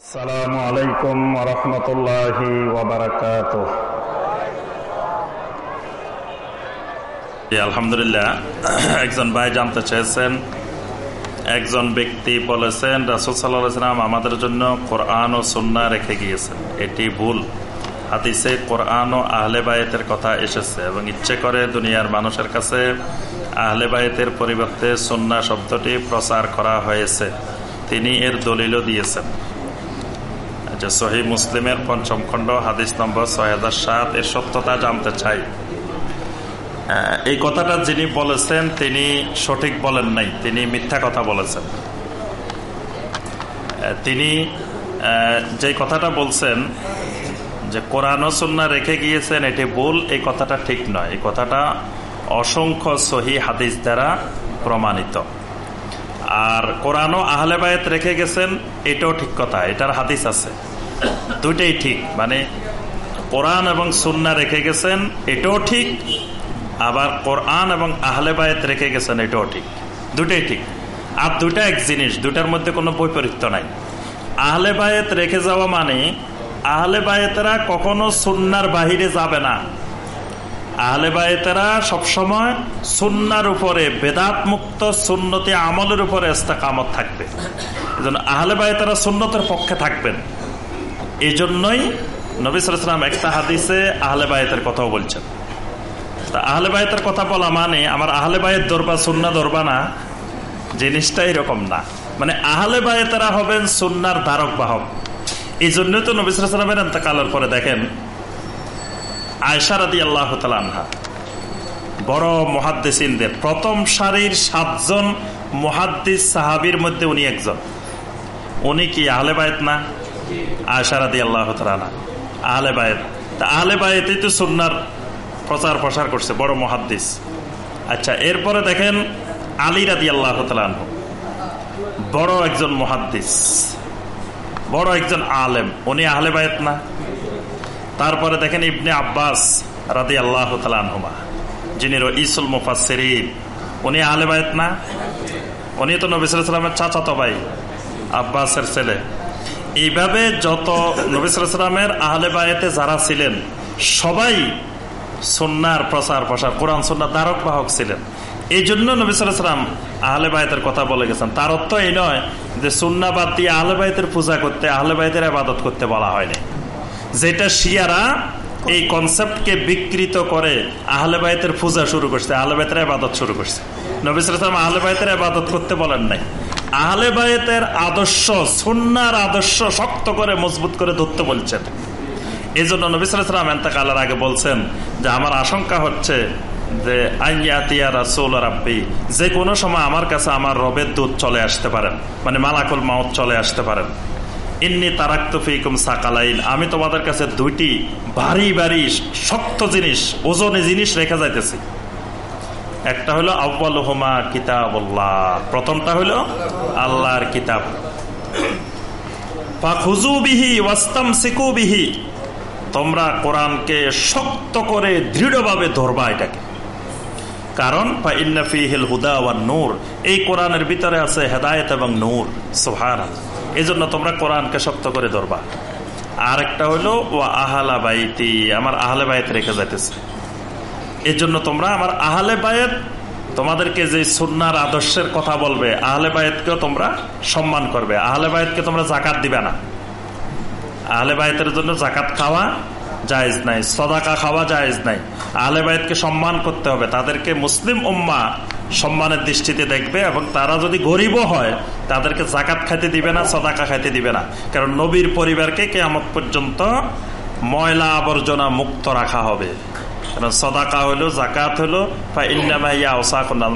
আসসালামু আলাইকুম রহমতুল্লাহি আলহামদুলিল্লাহ। একজন ভাই জানতে চেয়েছেন, একজন ব্যক্তি বলেছেন, রাসুল সাল্লাম আমাদের জন্য কোরআন ও সুন্না রেখে গিয়েছেন। এটি ভুল। হাদিসে কোরআন ও আহলে বায়েতের কথা এসেছে এবং ইচ্ছে করে দুনিয়ার মানুষের কাছে আহলে বায়েতের পরিবর্তে সুন্না শব্দটি প্রচার করা হয়েছে। তিনি এর দলিলও দিয়েছেন। যে সহি মুসলিমের পঞ্চম খণ্ড, হাদিস নম্বর ছয় হাজার সাত, এর সত্যতা জানতে চাই। এই কথাটা যিনি বলেছেন, তিনি সঠিক বলেন নাই, তিনি মিথ্যা কথা বলেছেন। তিনি যে কথাটা বলছেন, যে কোরআন সন্না রেখে গিয়েছেন, এটি ভুল, এই কথাটা ঠিক নয়। এই কথাটা অসংখ্য সহি হাদিস দ্বারা প্রমাণিত। আর কোরআনও আহলে বায়ত রেখে গেছেন, এটাও ঠিক কথা, এটার হাদিস আছে। দুইটাই ঠিক। মানে কোরআন এবং সুন্না রেখে গেছেন, এটাও ঠিক, আবার কোরআন এবং আহলে বায়ত রেখে গেছেন, এটাও ঠিক। দুটাই ঠিক। আর দুটা এক জিনিস দুটার মধ্যে কোনো বৈপরীত্য নাই। আহলে বায়েত রেখে যাওয়া মানে আহলে বায়েতেরা কখনো সুন্নার বাহিরে যাবে না। আহলে বায়েতেরা সবসময় সুন্নার উপরে বেদাত মুক্ত সুন্নতি আমলের উপরে কামত থাকবে। আহলে বায়েতেরা সুন্নতের পক্ষে থাকবেন। এই জন্যই নবিসাম একটা হাদিসে আহলে বায়েতের কথাও বলছেন। তা আহলে বায়েতের কথা বলা মানে আমার আহলে বায়ের দরবা সুন্না দরবা না, জিনিসটা এরকম না। মানে আহলে বায়েতেরা হবেন সুন্নার ধারক বাহক এই জন্যই তো নবিসামের এন্তকালের পরে দেখেন আয়সারাদি আল্লাহ তালহা বড় মহাদ্দেসিনদের প্রথম সারির সাতজন মহাদ্দিস সাহাবির মধ্যে উনি একজন। উনি কি আহলে বায়ত না? আয়সারাদি আল্লাহ তালা আহলে বায়ত তা আহলে বায়তেই তো সুন্নার প্রচার প্রসার করছে, বড় মহাদ্দিস। আচ্ছা এরপরে দেখেন আলী রাদি আল্লাহ তালাহ বড় একজন মহাদ্দিস, বড় একজন আলেম, উনি আহলে বায়ত না। তারপরে দেখেন ইবনে আব্বাস রাদি আল্লাহ তালহুমা যিনি ইসুল মুফাসের উনি আহলে বায়ত না? উনি তো নবিসামের চাচাতো ভাই, আব্বাসের ছেলে। এইভাবে যত নবিসামের আহলে বায়েতে যারা ছিলেন, সবাই সন্ন্যার প্রচার প্রসার, কোরআন সন্ন্যার দ্বারক বাহক ছিলেন। এই জন্য নবিসাম আহলে বায়তের কথা বলে গেছেন। তার অর্থ এই নয় যে সুন্না বাদ দিয়ে আহলে বায়তের পূজা করতে, আহলে বায়তের আবাদত করতে বলা হয়নি। যেটা শিয়ারা এই কনসেপ্টকে বিকৃত করে আহলে বায়তের পূজা শুরু করছে, আহলে বায়তের আবাদত শুরু করছে। নবিসাম আহলে বায়তের আবাদত করতে বলেন নাই। আহলে বায়তের আদর্শ, সুন্নার আদর্শ শক্ত করে, মজবুত করে ধরতে বলছেন। এই জন্য নবিসাম এন্তকালের আগে বলছেন যে, আমার আশঙ্কা হচ্ছে যে, আইয়াতিয়া রাসুল রাব্বি, যে কোনো সময় আমার কাছে আমার রবের দুধ চলে আসতে পারেন মানে মালাকুল মাউত চলে আসতে পারেন। ইন্নি তারাক্ত ফিকুম সাকালাইন, আমি তোমাদের কাছে দুইটি ভারী ভারী, শক্ত জিনিস, ওজনে জিনিস রেখে যাইতেছি। একটা হলো আব্বাল হোমা কিতাব প্রথমটা হলো আল্লাহর কিতাব। বিহি ওয়াস্তাম বিহি, তোমরা কোরআনকে শক্ত করে দৃঢ়ভাবে ধরবা এটাকে। কারণ হুদা ওয়া নূর, এই কোরআনের ভিতরে আছে হেদায়ত এবং নূর সোহার এই জন্য তোমরা কোরআনকে শক্ত করে ধরবা। আর একটা হলো ও আহালা বাইতি, আমার আহলে বায়ত রেখে যাইতেছে। এই জন্য তোমরা আমার আহলে বায়েত তোমাদেরকে যে সুন্নার আদর্শের কথা বলবে, আহলে বায়েতকেও তোমরা সম্মান করবে। আহলে বায়েতকে তোমরা জাকাত দিবে না। আহলে বায়েতের জন্য জাকাত খাওয়া জায়েজ নাই, সদাকা খাওয়া জায়েজ নাই। আহলে বায়েতকে সম্মান করতে হবে, তাদেরকে মুসলিম উম্মা সম্মানের দৃষ্টিতে দেখবে এবং তারা যদি গরিবও হয়, তাদেরকে জাকাত খাইতে দিবে না, সদাকা খাইতে দিবে না। কারণ নবীর পরিবারকে কেমন পর্যন্ত ময়লা আবর্জনা মুক্ত রাখা হবে। কারণ সদাকা হলো জাকাত হলো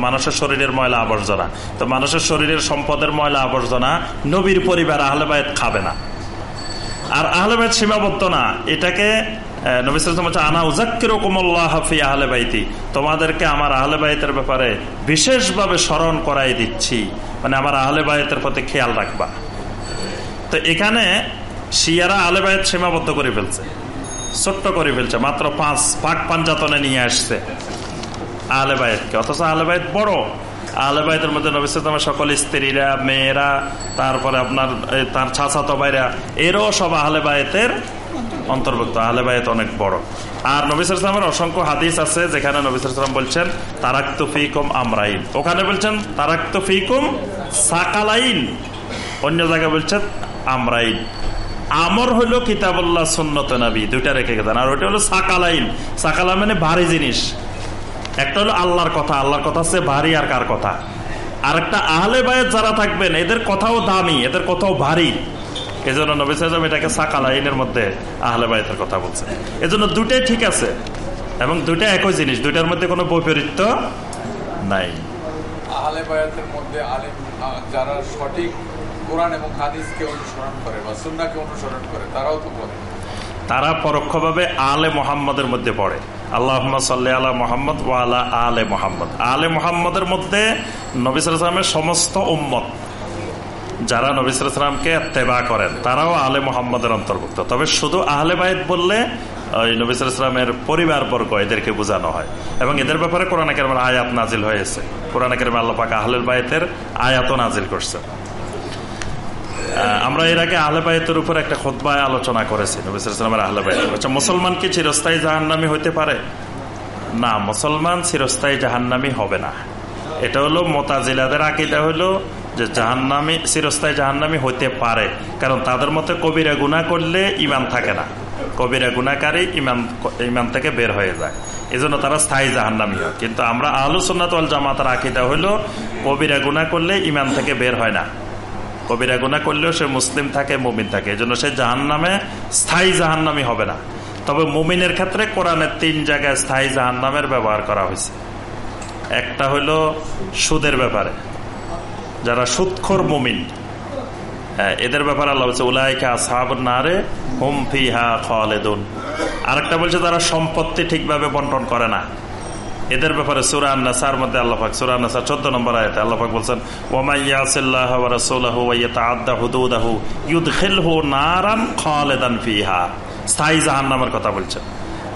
মানুষের শরীরের ময়লা আবর্জনা। তো মানুষের শরীরের সম্পদের ময়লা আবর্জনা নবীর পরিবার আহলেবায়ত খাবে না। আর আহলেবায়ত সীমাবদ্ধ না। এটাকে তোমাদেরকে আমার আহলে বাইতের ব্যাপারে বিশেষভাবে স্মরণ করাই দিচ্ছি। মানে আমার আহলে বাইতের প্রতি খেয়াল রাখবা। তো এখানে শিয়ারা আহলে সীমাবদ্ধ করে ফেলছে। ছোট্ট করে ফেলছে, মাত্র পাঁচ, পাক পাঞ্জাতনে নিয়ে আসছে। আহলে বাইতকে অথচ আহলে বাইত বড়। আহলে বাইতের মধ্যে নবিসামের সকল স্ত্রীরা, মেয়েরা, তারপরে আপনার তার ছাছাতো ভাইরা, এরও সব আহলে বায়তের অন্তর্ভুক্ত। আহলে বায়ত অনেক বড়। আর নবিসামের অসংখ্য হাদিস আছে, যেখানে নবিসাম বলছেন, তারাক্ত ফিকুম আমরাইন। ওখানে বলছেন, তারাক্ত ফিকুম সাকালাইন। অন্য জায়গায় বলছেন, আমরাইন। আমর হইল কিতাবুল্লাহ সুন্নত নবী, দুইটা রেখে গেছেন। আর ওইটা হলো সাকালাইন। সাকালা মানে ভারী জিনিস। একটা হলো আল্লাহর কথা। আল্লাহর কথা হচ্ছে ভারী আর কার কথা? আর একটা আহলে বায়ের যারা থাকবেন, এদের কথাও দামি, এদের কথাও ভারী। এই জন্য নবী সাহেব এটাকে সাকালাইনের মধ্যে আহলে বায়ের কথা বলছে এজন্য দুটাই ঠিক আছে। এবং দুইটা একই জিনিস। দুইটার মধ্যে কোনো বৈপরীত্য নাই। আহলে বায়াতের মধ্যে যারা সঠিক কোরআন এবং হাদিসকে অনুসরণ করে বা সুন্নাকে অনুসরণ করে, তারাও তো বলে তারা পরোক্ষভাবে আলে মোহাম্মদের মধ্যে পড়ে। আল্লাহ সাল্লি আলা মোহাম্মদ ও আলা মোহাম্মদ। আলে মোহাম্মদের মধ্যে নবিসামের সমস্ত উম্মত, যারা নবিসামকে তেবা করেন, তারাও আলে মোহাম্মদের অন্তর্ভুক্ত। তবে শুধু আহলে বায়দ বললে, ওই নবিসামের পরিবার বর্গ এদেরকে বোঝানো হয়। এবং এদের ব্যাপারে কোরআন কেরমের আয়াত নাজিল হয়েছে। কোরআন কেরম আল্লাপাক আহলের বায়তের আয়াত নাজিল করছে আমরা এর আগে আহলেবায়তের উপর একটা খোদবায় আলোচনা করেছি নবিসামের আহলেবায়ত আচ্ছা মুসলমান কি চিরস্থায়ী জাহান্নামি হইতে পারে? না, মুসলমান চিরস্থায়ী জাহান্নামি হবে না। এটা হলো মোতাজিলাদের আকিদা হলো যে জাহান্নামি, চিরস্থায়ী জাহান্নামি হইতে পারে। কারণ তাদের মতে কবিরা গুণা করলে ইমান থাকে না। কবিরা গুণাকারী ইমান ইমান থেকে বের হয়ে যায়। এই জন্য তারা স্থায়ী জাহান্নামি হয়। কিন্তু আমরা আলোচনাতল জামাতার আকিদা হইল কবিরা গুণা করলে ইমান থেকে বের হয় না। কবিরা গুণা করলেও সে মুসলিম থাকে, মুমিন থাকে। এই জন্য সে জাহান নামে স্থায়ী জাহান নামি হবে না। তবে মুমিনের ক্ষেত্রে কোরআনের তিন জায়গায় স্থায়ী জাহান নামের ব্যবহার করা হয়েছে। একটা হলো সুদের ব্যাপারে। যারা সুৎখর মুমিন হ্যাঁ এদের ব্যাপারে আল্লাহ বলছে, উলাইকা সাহাব নারে হুম ফিহা খালেদুন। আরেকটা বলছে, তারা সম্পত্তি ঠিকভাবে বন্টন করে না। এদের ব্যাপারে সুরা নাসার মধ্যে আল্লাহাক সুরা চোদ্দ নম্বর আয়তে আল্লাহাক বলছেন ফিহা। স্থায়ী জাহান্নামের কথা বলছেন।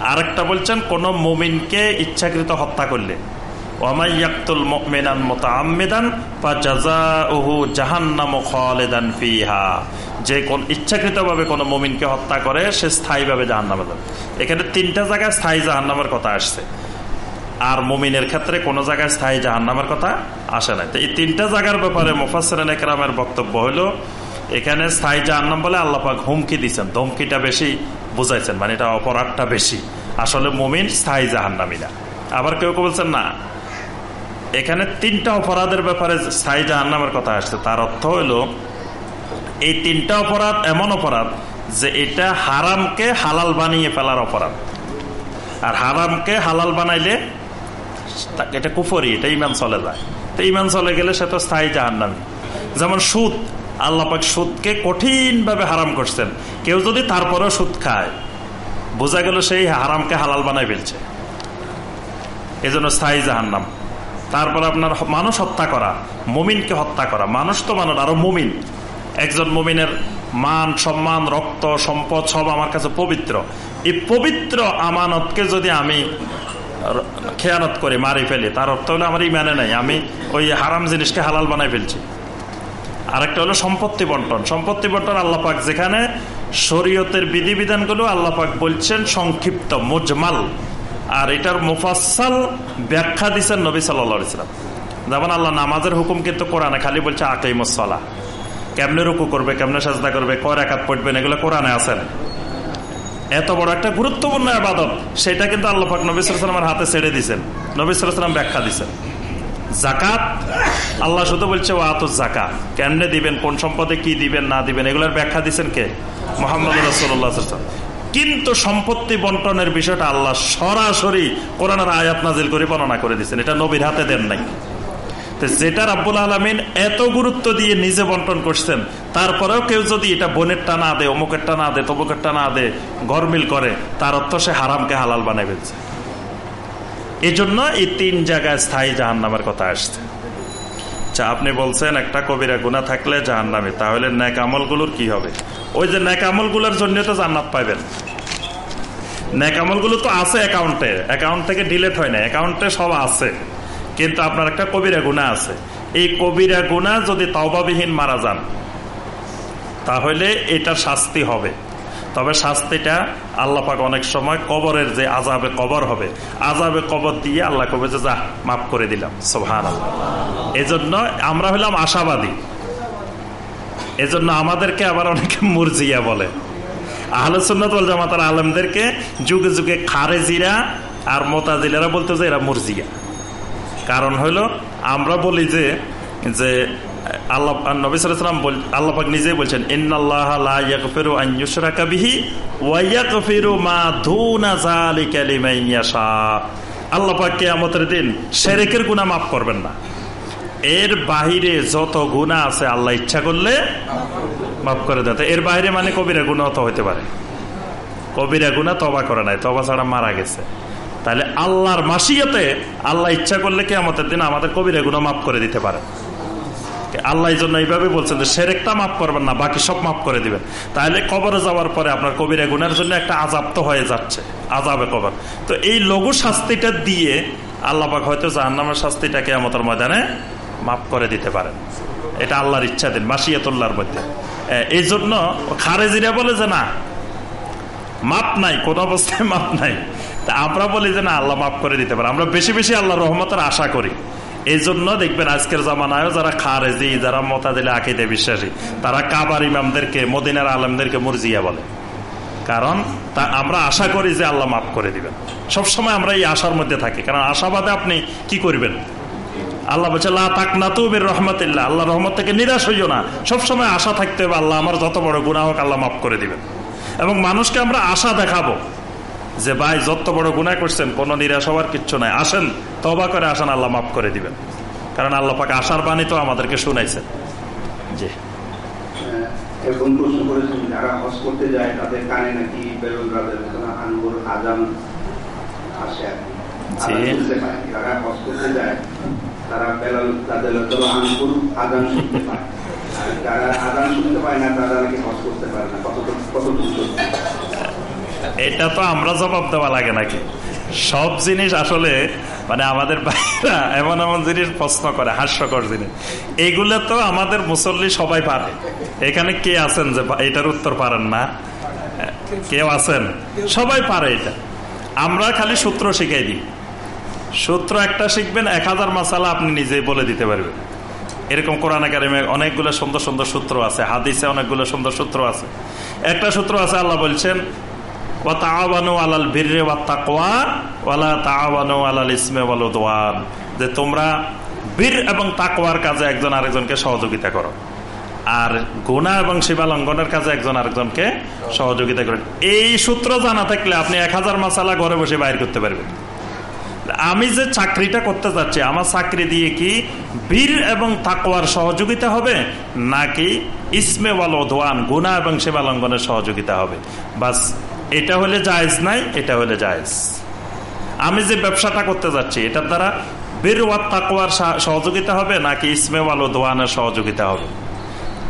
আরেকটা বলছেন, কোন মুমিনকে ইচ্ছাকৃত হত্যা করলে। ওয়ামাইয়াকতুল মুমিনান মুতাআম্মিদান ফাজাযাউহু ফিহা। যে কোন ইচ্ছাকৃতভাবে কোনো মুমিনকে হত্যা করে, সে স্থায়ীভাবে জাহান্নামে এখানে তিনটা জায়গায় স্থায়ী জাহান্নামের কথা আসছে। আর মুমিনের ক্ষেত্রে কোনো জায়গায় স্থায়ী জাহান্নামের কথা আসে না তো এই তিনটা জায়গার ব্যাপারে মুফাসরেন একরামের বক্তব্য হলো এখানে স্থায়ী জাহান্নাম বলে আল্লাপাক হুমকি দিচ্ছেন ধমকিটা বেশি বুঝাইছেন মানে এটা অপরাধটা বেশি। আসলে মুমিন স্থায়ী জাহান্নামি না। আবার কেউ কেউ বলছেন, না, এখানে তিনটা অপরাধের ব্যাপারে স্থায়ী জাহান্নামের কথা আসছে। তার অর্থ হলো এই তিনটা অপরাধ এমন অপরাধ যে এটা হারামকে হালাল বানিয়ে ফেলার অপরাধ। আর হারামকে হালাল বানাইলে এটা কুফরি, এটা ইমান চলে যায়। তো ইমান চলে গেলে সে তো স্থায়ী জাহান্নামি। যেমন সুদ আল্লাপাক সুদকে কঠিন ভাবে হারাম করছেন। কেউ যদি তারপরেও সুদ খায়, বোঝা গেল সেই হারামকে হালাল বানাই ফেলছে। এই জন্য স্থায়ী জাহান্নাম। তারপর আপনার মানুষ হত্যা করা, মুমিনকে হত্যা করা। মানুষ তো মানুষ, আরও মুমিন। একজন মুমিনের মান, সম্মান, রক্ত, সম্পদ সব আমার কাছে পবিত্র। এই পবিত্র আমানতকে যদি আমি খেয়ানত করে, মারি ফেলি। তার অর্থ হলো আমার ইমানে নাই, আমি ওই হারাম জিনিসকে হালাল বানাই ফেলছি। আরেকটা হলো সম্পত্তি বন্টন। সম্পত্তি বন্টন আল্লাপাক যেখানে শরীয়তের বিধিবিধানগুলো আল্লাপাক বলছেন সংক্ষিপ্ত, মুজমাল। আর এটার মুফাসাল ব্যাখ্যা দিচ্ছেন নবী সাল্লা ইসলাম যেমন আল্লাহ নামাজের হুকুম কিন্তু কোরআনে খালি বলছে আকাই কেমনে রুকু করবে, কেমনে সাজদা করবে, কয় একাত পড়বেন, এগুলো কোরআনে আছেন এত বড় একটা গুরুত্বপূর্ণ আবাদত, সেটা কিন্তু আল্লাহাক নবিসামের হাতে ছেড়ে দিচ্ছেন নবিসাম ব্যাখ্যা দিচ্ছেন জাকাত আল্লাহ শুধু বলছে ও আত জাকা কেমনে দিবেন, কোন সম্পদে কি দিবেন, না দিবেন, এগুলোর ব্যাখ্যা দিচ্ছেন কে? মোহাম্মদ রসুল্লাহ কিন্তু সম্পত্তি বন্টনের বিষয়টা আল্লাহ সরাসরি কোরআনের আয়াত নাজিল করে বর্ণনা করে দিচ্ছেন এটা নবীর হাতে দেন নাই। যেটা রাব্বুল আলমিন এত গুরুত্ব দিয়ে নিজে বন্টন করছেন, তারপরেও কেউ যদি এটা বোনেরটা না দে অমুকেরটা না দে তমুকেরটা না দে, গরমিল করে, তার অর্থ সে হারামকে হালাল বানাই ফেলছে। এই জন্য এই তিন জায়গায় স্থায়ী জাহান নামের কথা আসছে। আচ্ছা আপনি বলছেন একটা কবিরা গুণা থাকলে জাহান নামে তাহলে ন্যাক আমলগুলোর কি হবে? ওই যে ন্যাক আমলগুলোর জন্য তো জান্নাত পাইবেন। ন্যাক আমলগুলো তো আছে অ্যাকাউন্টে, অ্যাকাউন্ট থেকে ডিলেট হয় না, অ্যাকাউন্টে সব আছে। কিন্তু আপনার একটা কবিরা গুণা আছে। এই কবিরা গুণা যদি তওবাবিহীন মারা যান, তাহলে এটা শাস্তি হবে। তবে শাস্তিটা আল্লাহ পাক অনেক সময় কবরের যে আজাবে কবর হবে আজাবে কবর দিয়ে আল্লাহ কবে যে, যা, মাফ করে দিলাম। সোহান এজন্য আমরা হলাম আশাবাদী। এজন্য আমাদেরকে আবার অনেকে মুরজিয়া বলে। আহলসুন্নত জামাতার আলমদেরকে যুগে যুগে খারেজিরা আর মোতাজিলারা বলতে যে, এরা মুরজিয়া। কারণ হইল, আমরা বলি যে যে, আল্লাহ, নবী নিজেই বলছেন, ইন্নাল্লাহ ওয়া মা দুনা দিন গুনাহ করবেন না। এর বাহিরে যত গুনাহ আছে, আল্লাহ ইচ্ছা করলে মাফ করে দেয় এর বাইরে মানে কবিরা গুণা তো হইতে পারে। কবিরা গুণা তবা করে নাই তবা ছাড়া মারা গেছে। তাহলে আল্লাহর মাসিয়াতে আল্লাহ ইচ্ছা করলে কি আমাদের দিন আমাদের কবিরা গুণা মাফ করে দিতে পারে। আল্লাহ জন্য এইভাবে বলছেন যে সেরেকটা মাফ করবেন না, বাকি সব মাফ করে দিবেন। তাহলে কবরে যাওয়ার পরে আপনার কবিরা গুণের জন্য একটা আজাব তো হয়ে যাচ্ছে আজাবে কবর। তো এই লঘু শাস্তিটা দিয়ে আল্লাহ পাক হয়তো জাহান্নামের শাস্তিটাকে আমাদের ময়দানে মাফ করে দিতে পারেন। এটা আল্লাহর ইচ্ছা দিন, মাসিয়াতুল্লাহর মধ্যে। এই জন্য খারেজিরা বলে যে না মাপ নাই, কোন অবস্থায় মাপ নাই। তা আমরা বলি যে না, আল্লাহ মাফ করে দিতে পারে। আমরা বেশি বেশি আল্লাহ রহমতের আশা করি। এই জন্য দেখবেন আজকের জামানায় যারা খারেজি, যারা মতাদিলে আকিদে বিশ্বাসী, তারা কাবার ইমামদেরকে, মদিনার আলমদেরকে মুরজিয়া বলে। কারণ তা আমরা আশা করি যে আল্লাহ মাফ করে দিবেন। সবসময় আমরা এই আশার মধ্যে থাকি। কারণ আশাবাদে আপনি কি করবেন? আল্লাহ বলছে তাকনাতুবির রহমতুল্লাহ আল্লাহ রহমত থেকে নিরাশ হইও না। সবসময় আশা থাকতে হবে, আল্লাহ, আমার যত বড় গুণা হোক, আল্লাহ মাফ করে দিবেন। এবং মানুষকে আমরা আশা দেখাবো। যে ভাই যত বড় গুণা করছেন কোনো নিরাশ হওয়ার কিচ্ছু নাই। আসেন তবা করে আসেন আল্লাহ মাফ করে দিবেন। কারণ আল্লাহ পাকে আশার বাণী তো আমাদেরকে শুনাইছেন। জি। এখন প্রশ্ন করেছেন যারা হজ করতে যায় তাদের কানে নাকি বেলুন রাজের আনগুর আজান আসে আর যারা হজ করতে যায় তারা বেলাল তাদের আজান শুনতে পায়। যারা আজান শুনতে পায় না তারা নাকি হজ করতে পারে না। কতটুকু কতটুকু এটা তো আমরা জবাব দেওয়া লাগে নাকি? সব জিনিস আসলে মানে আমাদের বাইরা এমন এমন জিনিস প্রশ্ন করে, হাস্যকর জিনিস। এইগুলো তো আমাদের মুসল্লি সবাই পারে। এখানে কে আছেন যে এটার উত্তর পারেন না? কেউ আছেন? সবাই পারে এটা। আমরা খালি সূত্র শিখাই দিই। সূত্র একটা শিখবেন, এক হাজার মাসালা আপনি নিজেই বলে দিতে পারবেন। এরকম কোরআন একাডেমি অনেকগুলো সুন্দর সুন্দর সূত্র আছে, হাদিসে অনেকগুলো সুন্দর সূত্র আছে। একটা সূত্র আছে, আল্লাহ বলছেন যে তোমরা বীর এবং তাকওয়ার কাজে একজন আরেকজনকে সহযোগিতা করো। আর গুণা এবং সীমা লঙ্ঘনের কাজে একজন আরেকজনকে সহযোগিতা করেন এই সূত্র জানা থাকলে আপনি এক হাজার মাসালা ঘরে বসে বাইর করতে পারবেন। আমি যে চাকরিটা করতে চাচ্ছি আমার চাকরি দিয়ে কি বীর এবং তাকওয়ার সহযোগিতা হবে, নাকি ইসমে ওয়াল ওদওয়ান গুণা এবং সেবা লঙ্ঘনের সহযোগিতা হবে? বাস এটা হলে জায়েজ নাই, এটা হলে জায়েজ। আমি যে ব্যবসাটা করতে যাচ্ছি, এটার দ্বারা বীর ওয়াত সহযোগিতা হবে নাকি ইসমে ওয়াল ওদওয়ানের সহযোগিতা হবে?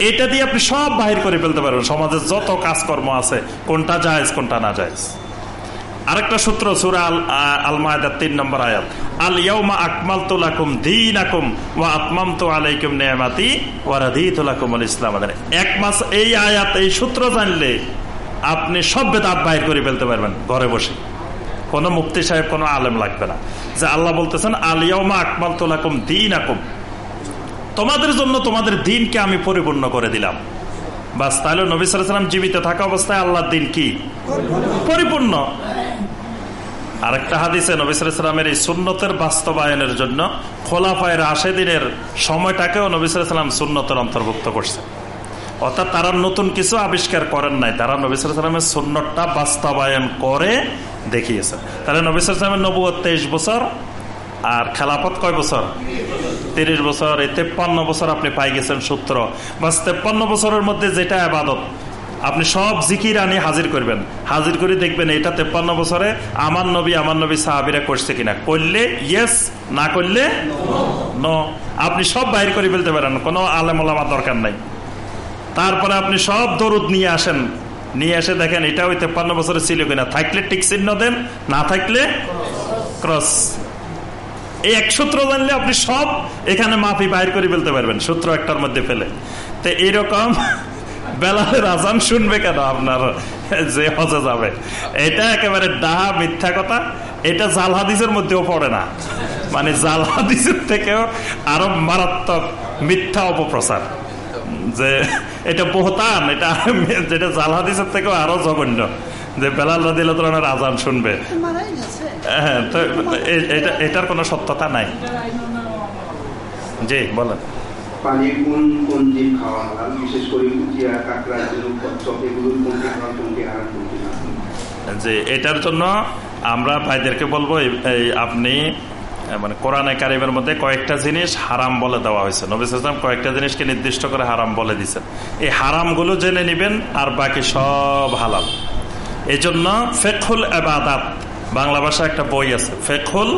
এটা দিয়ে আপনি সব বাহির করে ফেলতে পারবেন, সমাজের যত কাজকর্ম আছে, কোনটা জায়েজ, কোনটা না জায়েজ। আরেকটা সূত্র, সুরা আল মায়দার তিন নম্বর আয়াত আল ইয়াউমা আকমাল তুলাকুম দিন আকুম ওয়া আতমাম তো আলাইকুম নেয়ামাতি ওয়ারাদি তুলাকুম আল ইসলাম। এক মাস এই আয়াত, এই সূত্র জানলে আপনি সব বেদাত বাহির করে ফেলতে পারবেন, ঘরে বসে। কোন মুফতি সাহেব, কোন আলেম লাগবে না। যে আল্লাহ বলতেছেন আল ইয়াউমা আকমাল তুলাকুম দিন আকুম তোমাদের জন্য তোমাদের দিনকে আমি পরিপূর্ণ করে দিলাম। বাস, তাহলে নবী সালাম জীবিত থাকা অবস্থায় আল্লাহর দিন কি? পরিপূর্ণ। আরেকটা হাদিসে নবিসামের এই সুন্নতের বাস্তবায়নের জন্য খোলাফায়ের আশে দিনের সময়টাকেও নবিসাম সুন্নতের অন্তর্ভুক্ত করছে। অর্থাৎ তারা নতুন কিছু আবিষ্কার করেন নাই। তারা নবিসামের সুন্নতটা বাস্তবায়ন করে দেখিয়েছেন। তাহলে নবিসামের নবুয় তেইশ বছর, আর খেলাফত কয় বছর? তিরিশ বছর, এই তেপ্পান্ন বছর আপনি পাই গেছেন সূত্র। বাস তেপ্পান্ন বছরের মধ্যে যেটা আবাদত, আপনি সব জিকির আনি হাজির করবেন। হাজির করে দেখবেন এটা তেপ্পান্ন বছরে আমার নবী আমার নবী সাহাবিরা করছে কিনা। করলে ইয়েস না করলে ন আপনি সব বাইর করে ফেলতে পারেন, কোনো আলেমলামা দরকার নাই। তারপরে আপনি সব দরুদ নিয়ে আসেন। নিয়ে এসে দেখেন, এটা ওই তেপ্পান্ন বছরে ছিল কিনা। থাকলে টিক চিহ্ন দেন, না থাকলে ক্রস। এই এক সূত্র জানলে আপনি সব এখানে মাফি বাইর করে ফেলতে পারবেন, সূত্র একটার মধ্যে ফেলে। তো এইরকম বেলালের আজান শুনবে কেন আপনার? যে হজে যাবে। এটা একেবারে ডাহা মিথ্যা কথা। এটা জাল হাদিসের মধ্যেও পড়ে না। মানে জাল হাদিসের থেকেও আরও মারাত্মক মিথ্যা অপপ্রচার। যে এটা বহতান এটা যেটা জাল হাদিসের থেকেও আরও জঘন্য। যে বেলাল রাদিল আজান শুনবে। হ্যাঁ তো এটার কোনো সত্যতা নাই। জি বলেন। পানির কোন কোন জীব খাওয়া হালাল বিশেষ করে কুচিয়া কাঁকড়া ঝিনুক এগুলোর কোনটি হারাম কোনটি হারাম কোনটি যে এটার জন্য আমরা ভাইদেরকে বলব এই- আপনি মানে কোরআনে কারিমের মধ্যে কয়েকটা জিনিস হারাম বলে দেওয়া হয়েছে। নবিস ইসলাম কয়েকটা জিনিসকে নির্দিষ্ট করে হারাম বলে দিচ্ছেন এই হারামগুলো জেনে নেবেন, আর বাকি সব হালাল। এই জন্য ফেকুল এবাদাত বাংলা ভাষা একটা বই আছে ফেকুল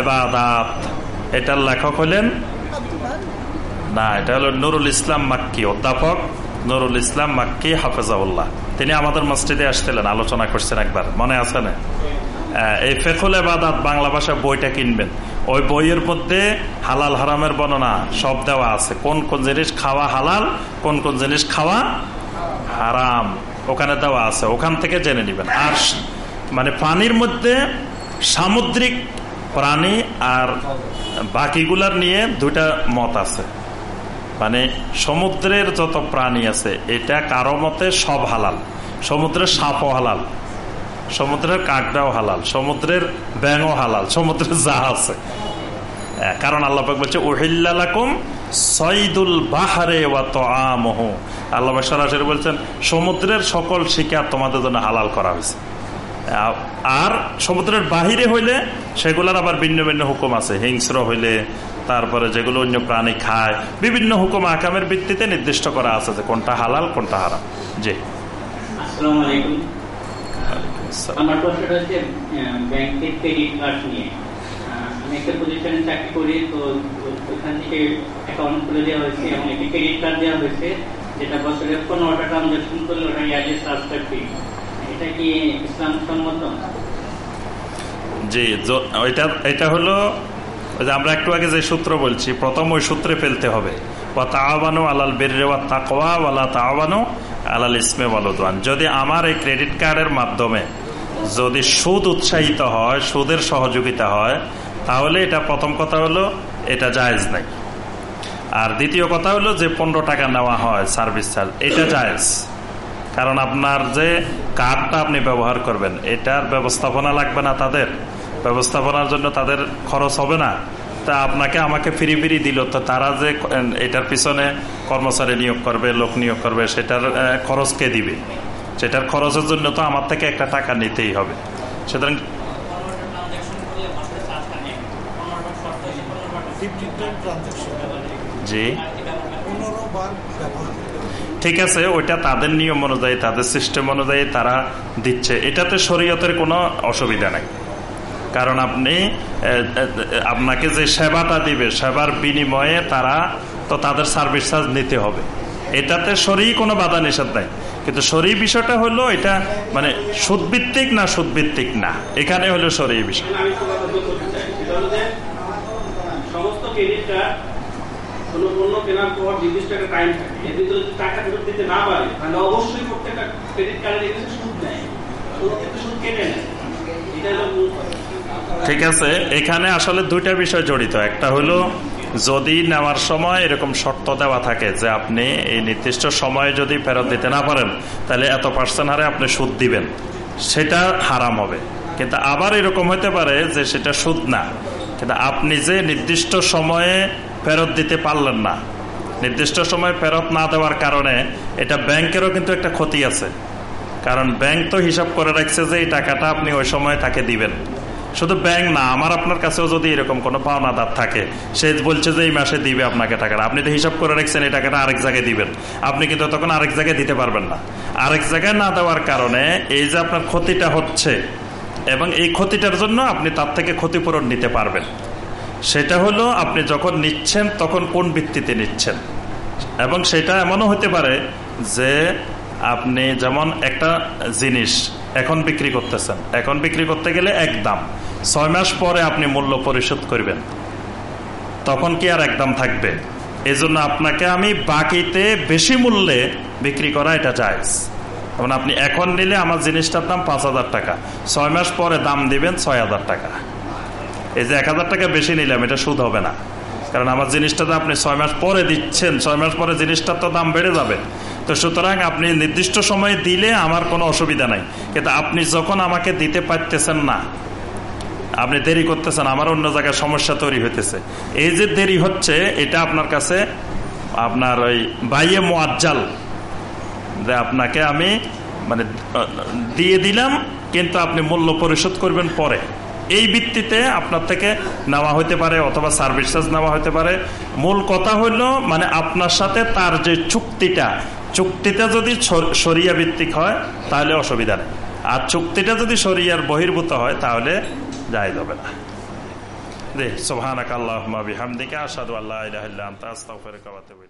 এবাদাত এটার লেখক হলেন না, এটা হলো নুরুল ইসলাম মাক্কি, অধ্যাপক নুরুল ইসলাম মাক্কি হাফেজাউল্লাহ তিনি আমাদের মসজিদে আসছিলেন, আলোচনা করছেন একবার। মনে আছে না? এই ফেকুল এবাদাত বাংলা ভাষা বইটা কিনবেন। ওই বইয়ের মধ্যে হালাল হারামের বর্ণনা সব দেওয়া আছে। কোন কোন জিনিস খাওয়া হালাল, কোন কোন জিনিস খাওয়া হারাম, ওখানে দেওয়া আছে। ওখান থেকে জেনে নেবেন। আর মানে পানির মধ্যে সামুদ্রিক প্রাণী আর বাকিগুলার নিয়ে দুইটা মত আছে। মানে সমুদ্রের যত প্রাণী আছে, এটা কারও মতে সব হালাল। সমুদ্রের সাপও হালাল। সমুদ্রের কাকড়াও হালাল সমুদ্রের ব্যাঙও হালাল সমুদ্রের যা আছে। হ্যাঁ, কারণ আল্লাহ পাক বলছে ওহিল্লাকুম সৈদুল বাহারে ওয়া তোআমহু আল্লাহ পাক সরাসরি বলছেন সমুদ্রের সকল শিকার তোমাদের জন্য হালাল করা হয়েছে। আর সমুদ্রের বাহিরে হইলে সেগুলোর আবার ভিন্ন ভিন্ন হুকুম আছে। হিংস্র হইলে তারপরে যেগুলো অন্য প্রাণী খায় বিভিন্ন হুকুম আকামের ভিত্তিতে নির্দিষ্ট করা আছে যে কোনটা হালাল কোনটা হারাম। জি। আসসালামু আলাইকুম। আমার প্রশ্নটা হচ্ছে ব্যাংকের ক্রেডিট কার্ড নিয়ে। আমি একটা প্রতিষ্ঠানে চাকরি করি তো ওখান থেকে অ্যাকাউন্ট খুলে দেওয়া হয়েছে এবং একটি ক্রেডিট কার্ড দেওয়া হয়েছে যেটা পনেরোটা ট্রানজাকশন করলে ওটা ইয়ারলি ফি এটা কি ইসলাম সম্মত জি ওইটা এটা হলো আমরা একটু আগে যে সূত্র বলছি প্রথম ওই সূত্রে ফেলতে হবে। ওয়া তাওয়ানো আলাল বেররে ওয়া তাকওয়া ওয়ালা তাওয়ানো আলাল ইসমে ওয়ালুদওয়ান যদি আমার এই ক্রেডিট কার্ডের মাধ্যমে যদি সুদ উৎসাহিত হয়, সুদের সহযোগিতা হয়, তাহলে এটা প্রথম কথা হলো এটা জায়েজ নাই। আর দ্বিতীয় কথা হলো যে পনেরো টাকা নেওয়া হয় সার্ভিস চার্জ, এটা জায়েজ। কারণ আপনার যে কার্ডটা আপনি ব্যবহার করবেন, এটার ব্যবস্থাপনা লাগবে না তাদের। ব্যবস্থাপনার জন্য তাদের খরচ হবে না। তা আপনাকে আমাকে ফিরি ফিরি দিল। তো তারা যে এটার পিছনে কর্মচারী নিয়োগ করবে, লোক নিয়োগ করবে, সেটার খরচ কে দিবে? সেটার খরচের জন্য তো আমার থেকে একটা টাকা নিতেই হবে। সুতরাং জি। ঠিক আছে, ওইটা তাদের নিয়ম অনুযায়ী, তাদের সিস্টেম অনুযায়ী তারা দিচ্ছে। এটাতে শরীয়তের কোনো অসুবিধা নাই। কারণ আপনি আপনাকে যে সেবাটা দিবে, সেবার বিনিময়ে তারা, তো তাদের সার্ভিস চার্জ নিতে হবে। এটাতে সরি কোনো বাধা নিষেধ নাই। কিন্তু সরি বিষয়টা হলো এটা মানে সুদভিত্তিক না সুদভিত্তিক না, এখানে হলো সরি বিষয়। টাকা দিতে না পারে, তাহলে অবশ্যই প্রত্যেকটা ক্রেডিট কার্ডের সুদ নেয়। সুদ কেটে নেয়। এটা। ঠিক আছে, এখানে আসলে দুইটা বিষয় জড়িত। একটা হলো, যদি নেওয়ার সময় এরকম শর্ত দেওয়া থাকে যে আপনি এই নির্দিষ্ট সময়ে যদি ফেরত দিতে না পারেন, তাহলে এত পার্সেন্ট হারে আপনি সুদ দিবেন। সেটা হারাম হবে। কিন্তু আবার এরকম হতে পারে যে সেটা সুদ না। কিন্তু আপনি যে নির্দিষ্ট সময়ে ফেরত দিতে পারলেন না, নির্দিষ্ট সময় ফেরত না দেওয়ার কারণে এটা ব্যাংকেরও কিন্তু একটা ক্ষতি আছে। কারণ ব্যাংক তো হিসাব করে রাখছে যে এই টাকাটা আপনি ওই সময় তাকে দিবেন। শুধু ব্যাংক না, আমার আপনার কাছেও যদি এরকম কোনো পাওনাদার থাকে, সে বলছে যে এই মাসে দিবে আপনাকে টাকাটা। আপনি তো হিসাব করে রাখছেন, এই টাকাটা আরেক জায়গায় দিবেন। আপনি কিন্তু তখন আরেক জায়গায় দিতে পারবেন না। আরেক জায়গায় না দেওয়ার কারণে এই যে আপনার ক্ষতিটা হচ্ছে, এবং এই ক্ষতিটার জন্য আপনি তার থেকে ক্ষতিপূরণ নিতে পারবেন। সেটা হলো আপনি যখন নিচ্ছেন, তখন কোন ভিত্তিতে নিচ্ছেন? এবং সেটা এমনও হতে পারে যে আপনি যেমন একটা জিনিস এখন বিক্রি করতেছেন। এখন বিক্রি করতে গেলে এক দাম। ছয় মাস পরে আপনি মূল্য পরিশোধ করবেন। তখন কি আর একদম থাকবে? এজন্য আপনাকে আমি বাকিতে বেশি মূল্যে বিক্রি করা এটা জায়জ। যেমন আপনি এখন নিলে আমার জিনিসটার দাম পাঁচ হাজার টাকা। ছয় মাস পরে দাম দিবেন ছয় হাজার টাকা। এই যে এক হাজার টাকা বেশি নিলাম, এটা সুদ হবে না। কারণ আমার জিনিসটা তো আপনি ছয় মাস পরে দিচ্ছেন, ছয় মাস পরে জিনিসটার তো দাম বেড়ে যাবে। তো সুতরাং আপনি নির্দিষ্ট সময়ে দিলে আমার কোনো অসুবিধা নাই। কিন্তু আপনি যখন আমাকে দিতে পারতেছেন না আপনি দেরি করতেছেন আমার অন্য জায়গায় সমস্যা তৈরি হইতেছে। এই যে দেরি হচ্ছে, এটা আপনার কাছে আপনার ওই বাইয়ে মোয়াজ্জাল যে আপনাকে আমি মানে দিয়ে দিলাম, কিন্তু আপনি মূল্য পরিশোধ করবেন পরে। এই ভিত্তিতে আপনার থেকে নেওয়া হতে পারে, অথবা সার্ভিস চার্জ নেওয়া হতে পারে। মূল কথা হইল মানে আপনার সাথে তার যে চুক্তিটা চুক্তিটা যদি সরিয়া ভিত্তিক হয়, তাহলে অসুবিধা নেই। আর চুক্তিটা যদি সরিয়ার বহির্ভূত হয়, তাহলে যাই হবে না রে সোহানাক আল্লাহ বিহামদিকে আসাদু আল্লাহ আস্তাগফিরুকা ওয়া আতুবু